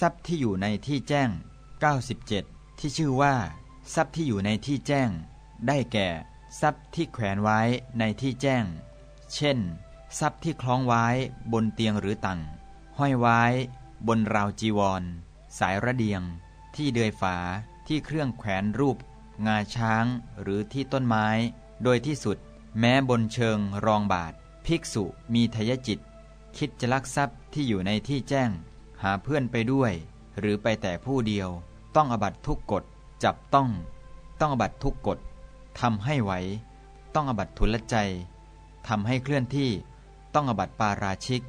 ทรัพย์ที่อยู่ในที่แจ้ง 97 ที่ชื่อว่า ทรัพย์ที่อยู่ในที่แจ้ง ได้แก่ ทรัพย์ที่แขวนไว้ในที่แจ้ง เช่น ทรัพย์ที่คล้องไว้บนเตียงหรือตังห้อยไว้ บนราวจีวร สายระเดียง ที่เดือยฝาที่เครื่องแขวนรูป งาช้างหรือที่ต้นไม้ โดยที่สุด แม้บนเชิงรองบาท ภิกษุมีทยจิต คิดจะลักทรัพย์ที่อยู่ในที่แจ้ง หาเพื่อนไปด้วย หรือไปแต่ผู้เดียว ต้องอบัตทุกกฎจับต้อง ต้องอบัตทุกกฎทำให้ไหว ต้องอบัตทุลใจทำให้เคลื่อนที่ ต้องอบัตปาราชิก